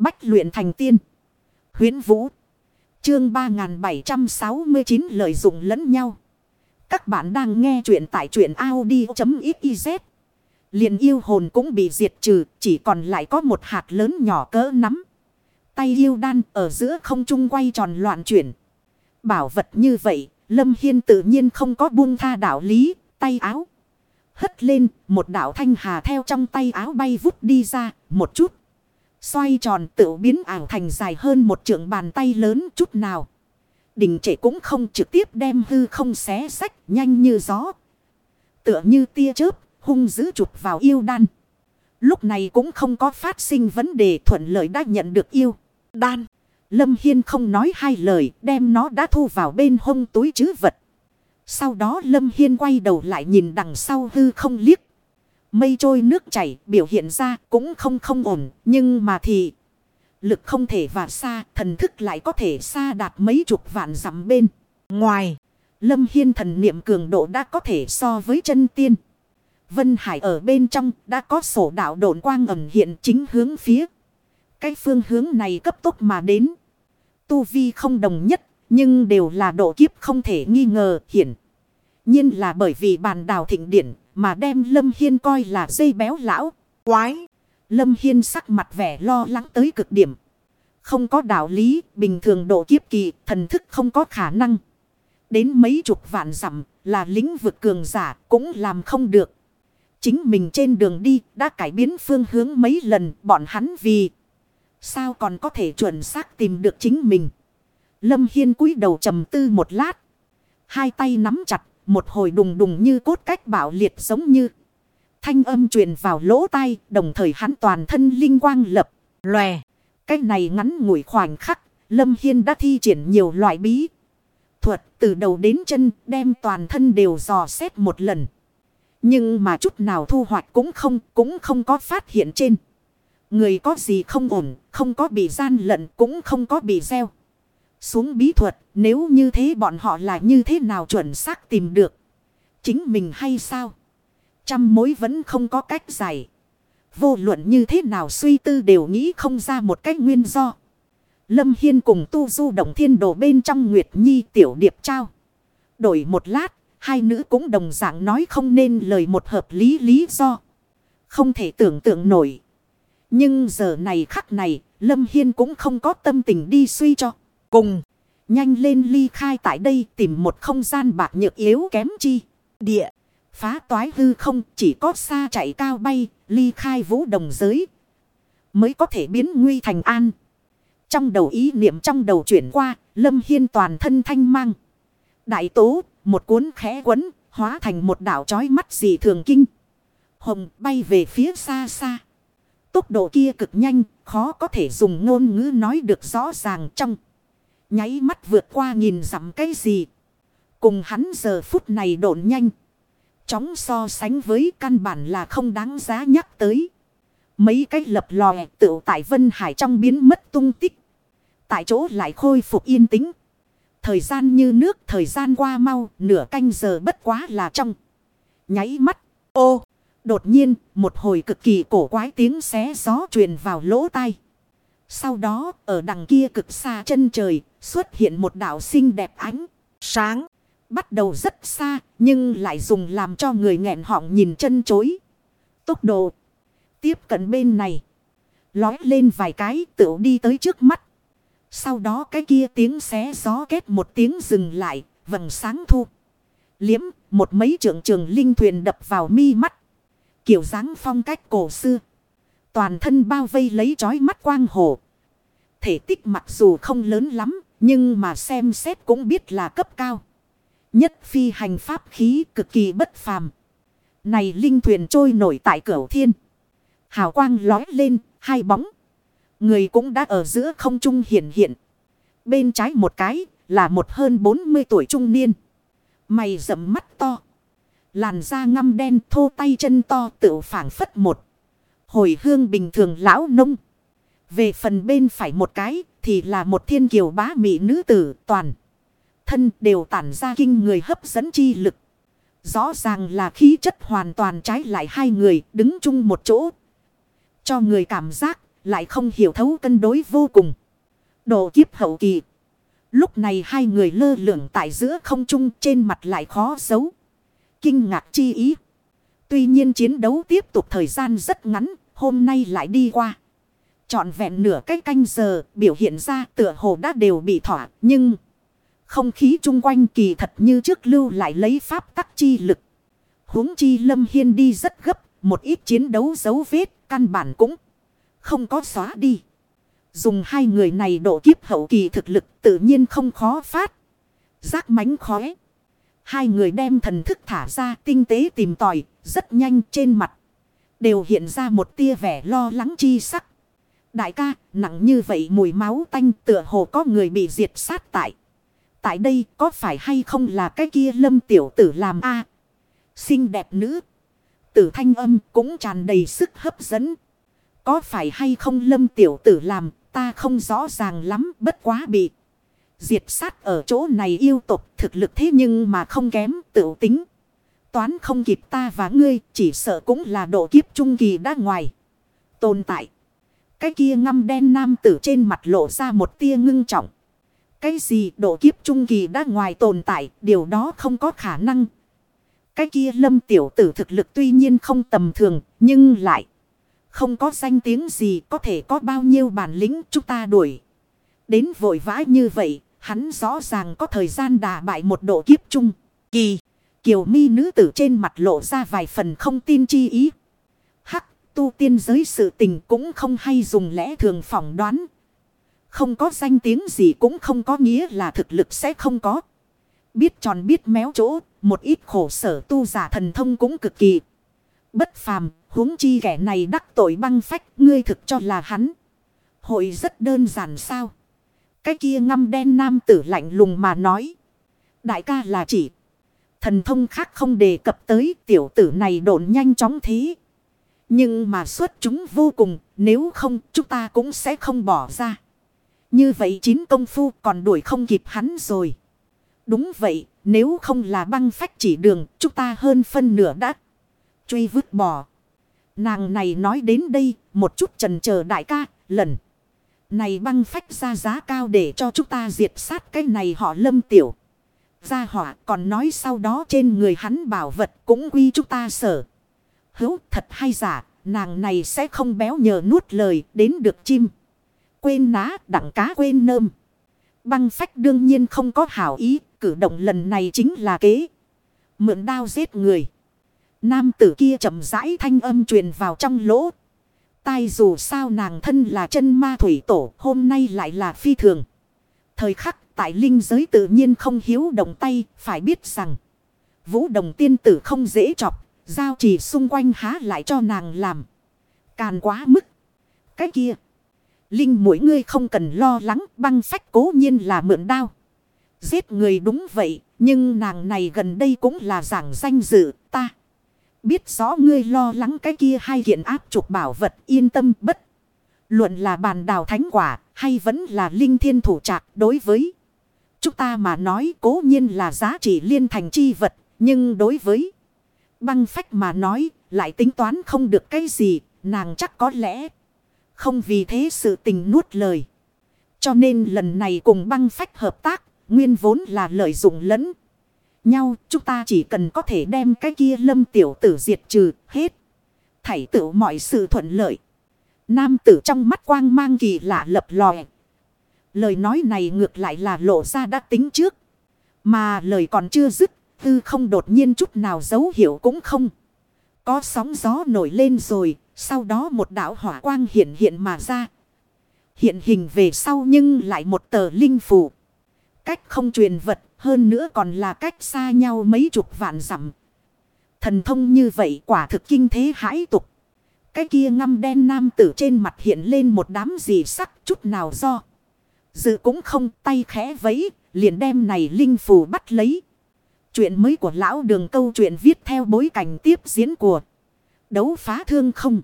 Bách luyện thành tiên. Huyến Vũ. Chương 3769 lợi dụng lẫn nhau. Các bạn đang nghe truyện tại truyện Audi.xyz. liền yêu hồn cũng bị diệt trừ. Chỉ còn lại có một hạt lớn nhỏ cỡ nắm. Tay yêu đan ở giữa không trung quay tròn loạn chuyển. Bảo vật như vậy. Lâm Hiên tự nhiên không có buông tha đạo lý. Tay áo. Hất lên, một đạo thanh hà theo trong tay áo bay vút đi ra. Một chút. Xoay tròn tự biến ảo thành dài hơn một trượng bàn tay lớn chút nào. Đỉnh trệ cũng không trực tiếp đem hư không xé sách nhanh như gió. Tựa như tia chớp, hung dữ chụp vào yêu đan. Lúc này cũng không có phát sinh vấn đề thuận lợi đã nhận được yêu. Đan. Lâm Hiên không nói hai lời, đem nó đã thu vào bên hông túi chứ vật. Sau đó Lâm Hiên quay đầu lại nhìn đằng sau hư không liếc. Mây trôi nước chảy, biểu hiện ra cũng không không ổn. Nhưng mà thì lực không thể và xa, thần thức lại có thể xa đạt mấy chục vạn dặm bên. Ngoài Lâm Hiên thần niệm cường độ đã có thể so với chân tiên. Vân Hải ở bên trong đã có sổ đạo độn quang ẩn hiện chính hướng phía. Cái phương hướng này cấp tốc mà đến. Tu vi không đồng nhất, nhưng đều là độ kiếp không thể nghi ngờ hiển. nhiên là bởi vì bàn đào thịnh điển mà đem Lâm Hiên coi là dây béo lão, quái. Lâm Hiên sắc mặt vẻ lo lắng tới cực điểm. Không có đạo lý, bình thường độ kiếp kỳ, thần thức không có khả năng. Đến mấy chục vạn dặm là lĩnh vực cường giả cũng làm không được. Chính mình trên đường đi đã cải biến phương hướng mấy lần bọn hắn vì sao còn có thể chuẩn xác tìm được chính mình. Lâm Hiên cúi đầu trầm tư một lát. Hai tay nắm chặt một hồi đùng đùng như cốt cách bạo liệt giống như. Thanh âm truyền vào lỗ tai, đồng thời hắn toàn thân linh quang lập, lòe. Cái này ngắn ngủi khoảnh khắc, Lâm Hiên đã thi triển nhiều loại bí. Thuật từ đầu đến chân đem toàn thân đều dò xét một lần. Nhưng mà chút nào thu hoạch cũng không, cũng không có phát hiện trên. Người có gì không ổn, không có bị gian lận, cũng không có bị gieo xuống bí thuật, nếu như thế bọn họ là như thế nào chuẩn xác tìm được. Chính mình hay sao? Trăm mối vẫn không có cách giải. Vô luận như thế nào suy tư đều nghĩ không ra một cách nguyên do. Lâm Hiên cùng tu du động thiên đồ bên trong Nguyệt Nhi tiểu điệp trao. Đổi một lát, hai nữ cũng đồng dạng nói không nên lời một hợp lý lý do. Không thể tưởng tượng nổi. Nhưng giờ này khắc này, Lâm Hiên cũng không có tâm tình đi suy cho. Cùng, nhanh lên ly khai tại đây tìm một không gian bạc nhược yếu kém chi. Địa, phá toái hư không chỉ có xa chạy cao bay, ly khai vũ đồng giới. Mới có thể biến nguy thành an. Trong đầu ý niệm trong đầu chuyển qua, lâm hiên toàn thân thanh mang. Đại tố, một cuốn khẽ quấn, hóa thành một đảo trói mắt dị thường kinh. Hồng bay về phía xa xa. Tốc độ kia cực nhanh, khó có thể dùng ngôn ngữ nói được rõ ràng trong. Nháy mắt vượt qua nhìn dặm cái gì. Cùng hắn giờ phút này độn nhanh. Chóng so sánh với căn bản là không đáng giá nhắc tới. Mấy cái lập lòe tự tại Vân Hải trong biến mất tung tích. Tại chỗ lại khôi phục yên tĩnh. Thời gian như nước, thời gian qua mau, nửa canh giờ bất quá là trong. Nháy mắt. Ô. Đột nhiên, một hồi cực kỳ cổ quái tiếng xé gió truyền vào lỗ tai. Sau đó, ở đằng kia cực xa chân trời, xuất hiện một đảo xinh đẹp ánh, sáng. Bắt đầu rất xa, nhưng lại dùng làm cho người nghẹn họng nhìn chân chối. Tốc độ tiếp cận bên này. Lói lên vài cái tựu đi tới trước mắt. Sau đó cái kia tiếng xé gió kết một tiếng dừng lại, vầng sáng thu. Liếm, một mấy trường trường linh thuyền đập vào mi mắt. Kiểu dáng phong cách cổ xưa. Toàn thân bao vây lấy chói mắt quang hồ. Thể tích mặc dù không lớn lắm, nhưng mà xem xét cũng biết là cấp cao. Nhất phi hành pháp khí cực kỳ bất phàm. Này linh thuyền trôi nổi tại cửa thiên. Hào quang lói lên, hai bóng. Người cũng đã ở giữa không trung hiện hiện. Bên trái một cái là một hơn 40 tuổi trung niên. Mày rậm mắt to. Làn da ngăm đen thô tay chân to tự phản phất một hồi hương bình thường lão nông. Về phần bên phải một cái thì là một thiên kiều bá mỹ nữ tử toàn. Thân đều tản ra kinh người hấp dẫn chi lực. Rõ ràng là khí chất hoàn toàn trái lại hai người đứng chung một chỗ. Cho người cảm giác lại không hiểu thấu cân đối vô cùng. Độ kiếp hậu kỳ. Lúc này hai người lơ lửng tại giữa không trung trên mặt lại khó giấu. Kinh ngạc chi ý. Tuy nhiên chiến đấu tiếp tục thời gian rất ngắn, hôm nay lại đi qua. Chọn vẹn nửa cái canh giờ, biểu hiện ra tựa hồ đã đều bị thỏa, nhưng... Không khí chung quanh kỳ thật như trước lưu lại lấy pháp tắc chi lực. huống chi lâm hiên đi rất gấp, một ít chiến đấu dấu vết, căn bản cũng không có xóa đi. Dùng hai người này độ kiếp hậu kỳ thực lực tự nhiên không khó phát. Giác mánh khóe. Hai người đem thần thức thả ra tinh tế tìm tòi, rất nhanh trên mặt. Đều hiện ra một tia vẻ lo lắng chi sắc. Đại ca, nặng như vậy mùi máu tanh tựa hồ có người bị diệt sát tại. Tại đây có phải hay không là cái kia lâm tiểu tử làm a Xinh đẹp nữ. Tử thanh âm cũng tràn đầy sức hấp dẫn. Có phải hay không lâm tiểu tử làm ta không rõ ràng lắm bất quá bị. Diệt sát ở chỗ này yêu tục thực lực thế nhưng mà không kém tự tính. Toán không kịp ta và ngươi chỉ sợ cũng là độ kiếp trung kỳ đã ngoài. Tồn tại. Cái kia ngăm đen nam tử trên mặt lộ ra một tia ngưng trọng. Cái gì độ kiếp trung kỳ đã ngoài tồn tại, điều đó không có khả năng. Cái kia lâm tiểu tử thực lực tuy nhiên không tầm thường, nhưng lại không có danh tiếng gì có thể có bao nhiêu bản lĩnh chúng ta đuổi. Đến vội vã như vậy, hắn rõ ràng có thời gian đà bại một độ kiếp trung. Kỳ, kiều mi nữ tử trên mặt lộ ra vài phần không tin chi ý. Hắc, tu tiên giới sự tình cũng không hay dùng lẽ thường phỏng đoán, không có danh tiếng gì cũng không có nghĩa là thực lực sẽ không có. Biết tròn biết méo chỗ, một ít khổ sở tu giả thần thông cũng cực kỳ. Bất phàm, huống chi kẻ này đắc tội băng phách, ngươi thực cho là hắn. Hội rất đơn giản sao? Cái kia ngăm đen nam tử lạnh lùng mà nói. Đại ca là chỉ. Thần thông khác không đề cập tới tiểu tử này độn nhanh chóng thế. Nhưng mà xuất chúng vô cùng, nếu không chúng ta cũng sẽ không bỏ ra. Như vậy chín công phu còn đuổi không kịp hắn rồi. Đúng vậy, nếu không là băng phách chỉ đường, chúng ta hơn phân nửa đã truy vứt bỏ. Nàng này nói đến đây, một chút trần chờ đại ca, lần. Này băng phách ra giá cao để cho chúng ta diệt sát cái này họ lâm tiểu. Gia hỏa còn nói sau đó trên người hắn bảo vật cũng quy chúng ta sở. Hữu thật hay giả, nàng này sẽ không béo nhờ nuốt lời đến được chim quên ná đặng cá quên nơm. Băng phách đương nhiên không có hảo ý, cử động lần này chính là kế. Mượn đao giết người. Nam tử kia chậm rãi thanh âm truyền vào trong lỗ. Tai dù sao nàng thân là chân ma thủy tổ, hôm nay lại là phi thường. Thời khắc tại linh giới tự nhiên không hiếu động tay, phải biết rằng. Vũ đồng tiên tử không dễ chọc, giao chỉ xung quanh há lại cho nàng làm. Càn quá mức. Cái kia. Linh mỗi ngươi không cần lo lắng băng phách cố nhiên là mượn đao. Giết người đúng vậy, nhưng nàng này gần đây cũng là giảng danh dự ta. Biết rõ ngươi lo lắng cái kia hay kiện áp trục bảo vật yên tâm bất. Luận là bàn đào thánh quả hay vẫn là linh thiên thủ trạc đối với. Chúng ta mà nói cố nhiên là giá trị liên thành chi vật, nhưng đối với băng phách mà nói lại tính toán không được cái gì, nàng chắc có lẽ không vì thế sự tình nuốt lời. Cho nên lần này cùng băng phách hợp tác, nguyên vốn là lợi dụng lẫn nhau. Chúng ta chỉ cần có thể đem cái kia lâm tiểu tử diệt trừ hết. Thảy tựu mọi sự thuận lợi. Nam tử trong mắt quang mang kỳ lạ lập lòe. Lời nói này ngược lại là lộ ra đã tính trước. Mà lời còn chưa dứt, tư không đột nhiên chút nào dấu hiệu cũng không. Có sóng gió nổi lên rồi, sau đó một đạo hỏa quang hiện hiện mà ra. Hiện hình về sau nhưng lại một tờ linh phù. Cách không truyền vật hơn nữa còn là cách xa nhau mấy chục vạn dặm. Thần thông như vậy quả thực kinh thế hãi tục. Cái kia ngăm đen nam tử trên mặt hiện lên một đám gì sắc chút nào do. Dự cũng không tay khẽ vấy, liền đem này linh phù bắt lấy. Chuyện mới của lão đường câu chuyện viết theo bối cảnh tiếp diễn của đấu phá thương không.